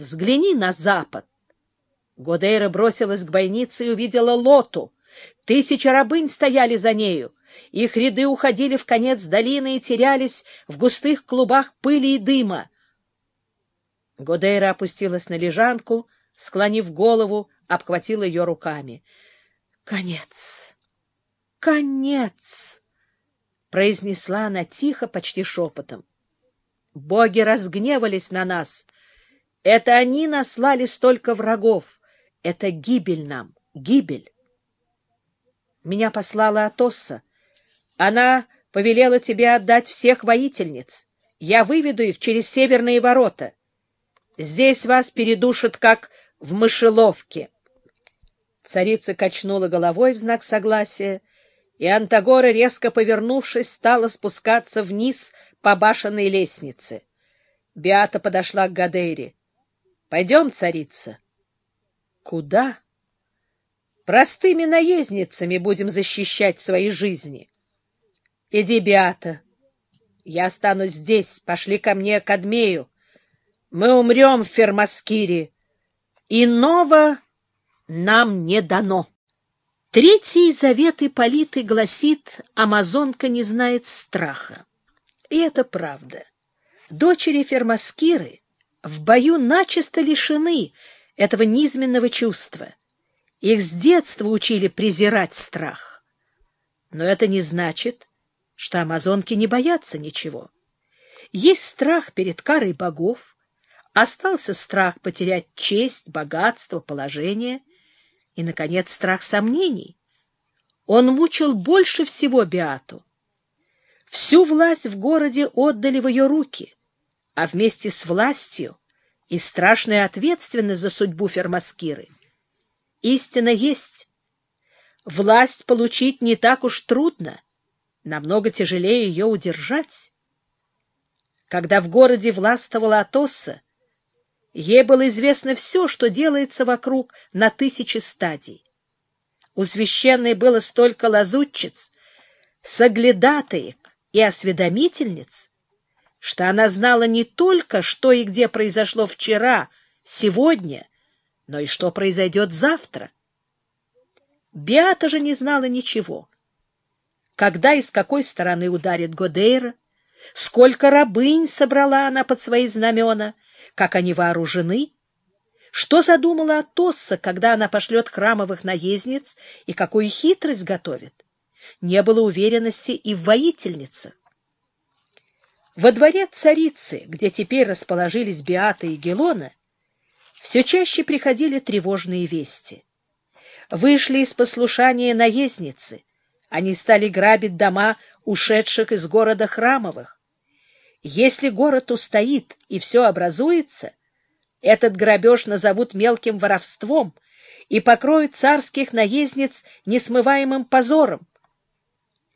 Взгляни на запад. Годейра бросилась к бойнице и увидела лоту. Тысячи рабынь стояли за нею. Их ряды уходили в конец долины и терялись в густых клубах пыли и дыма. Годейра опустилась на лежанку, склонив голову, обхватила ее руками. — Конец! Конец! — произнесла она тихо, почти шепотом. Боги разгневались на нас. Это они наслали столько врагов. Это гибель нам, гибель. Меня послала Атосса. Она повелела тебе отдать всех воительниц. Я выведу их через северные ворота. Здесь вас передушат, как в мышеловке. Царица качнула головой в знак согласия, и Антагора, резко повернувшись, стала спускаться вниз по башенной лестнице. Биата подошла к Гадейре. — Пойдем, царица. — Куда? — Простыми наездницами будем защищать свои жизни. — Иди, Биата. Я останусь здесь. Пошли ко мне, к Адмею. Мы умрем в Фермаскире. Иного нам не дано. Третий завет Ипполиты гласит «Амазонка не знает страха». И это правда. Дочери Фермаскиры в бою начисто лишены этого низменного чувства. Их с детства учили презирать страх. Но это не значит, что амазонки не боятся ничего. Есть страх перед карой богов, остался страх потерять честь, богатство, положение — и, наконец, страх сомнений. Он мучил больше всего Биату. Всю власть в городе отдали в ее руки, а вместе с властью и страшная ответственность за судьбу Фермаскиры. Истина есть. Власть получить не так уж трудно, намного тяжелее ее удержать. Когда в городе властвовала Атосса, Ей было известно все, что делается вокруг на тысячи стадий. У священной было столько лазутчиц, соглядатаек и осведомительниц, что она знала не только, что и где произошло вчера, сегодня, но и что произойдет завтра. Беата же не знала ничего. Когда и с какой стороны ударит Годейра, сколько рабынь собрала она под свои знамена — как они вооружены, что задумала Атосса, когда она пошлет храмовых наездниц, и какую хитрость готовит. Не было уверенности и в воительницах. Во дворе царицы, где теперь расположились Биата и Гелона, все чаще приходили тревожные вести. Вышли из послушания наездницы, они стали грабить дома ушедших из города храмовых. Если город устоит и все образуется, этот грабеж назовут мелким воровством и покроют царских наездниц несмываемым позором.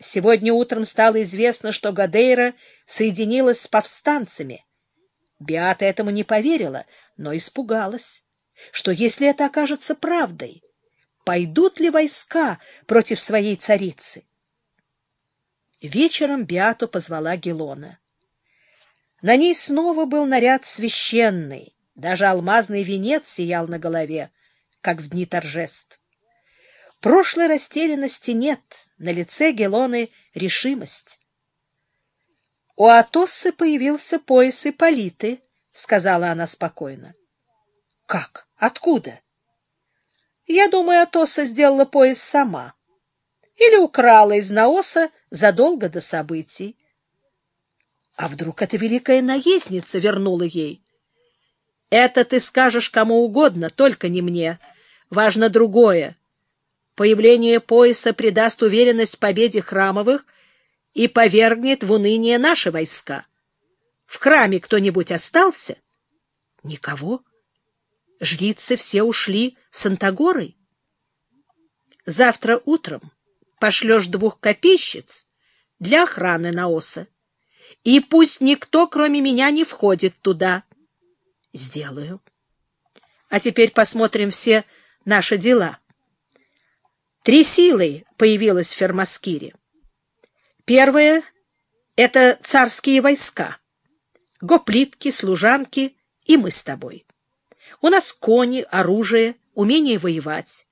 Сегодня утром стало известно, что Гадейра соединилась с повстанцами. Биата этому не поверила, но испугалась, что если это окажется правдой, пойдут ли войска против своей царицы? Вечером Биату позвала Гелона. На ней снова был наряд священный, даже алмазный венец сиял на голове, как в дни торжеств. Прошлой растерянности нет, на лице Гелоны решимость. — У Атоссы появился пояс Ипполиты, — сказала она спокойно. — Как? Откуда? — Я думаю, Атосса сделала пояс сама. Или украла из Наоса задолго до событий. А вдруг эта великая наездница вернула ей? Это ты скажешь кому угодно, только не мне. Важно другое. Появление пояса придаст уверенность победе храмовых и повергнет в уныние наши войска. В храме кто-нибудь остался? Никого. Жрицы все ушли с Антагорой. Завтра утром пошлешь двух копейщиц для охраны Наоса и пусть никто, кроме меня, не входит туда. — Сделаю. А теперь посмотрим все наши дела. Три силы появилась в Фермаскире. Первое — это царские войска, гоплитки, служанки и мы с тобой. У нас кони, оружие, умение воевать.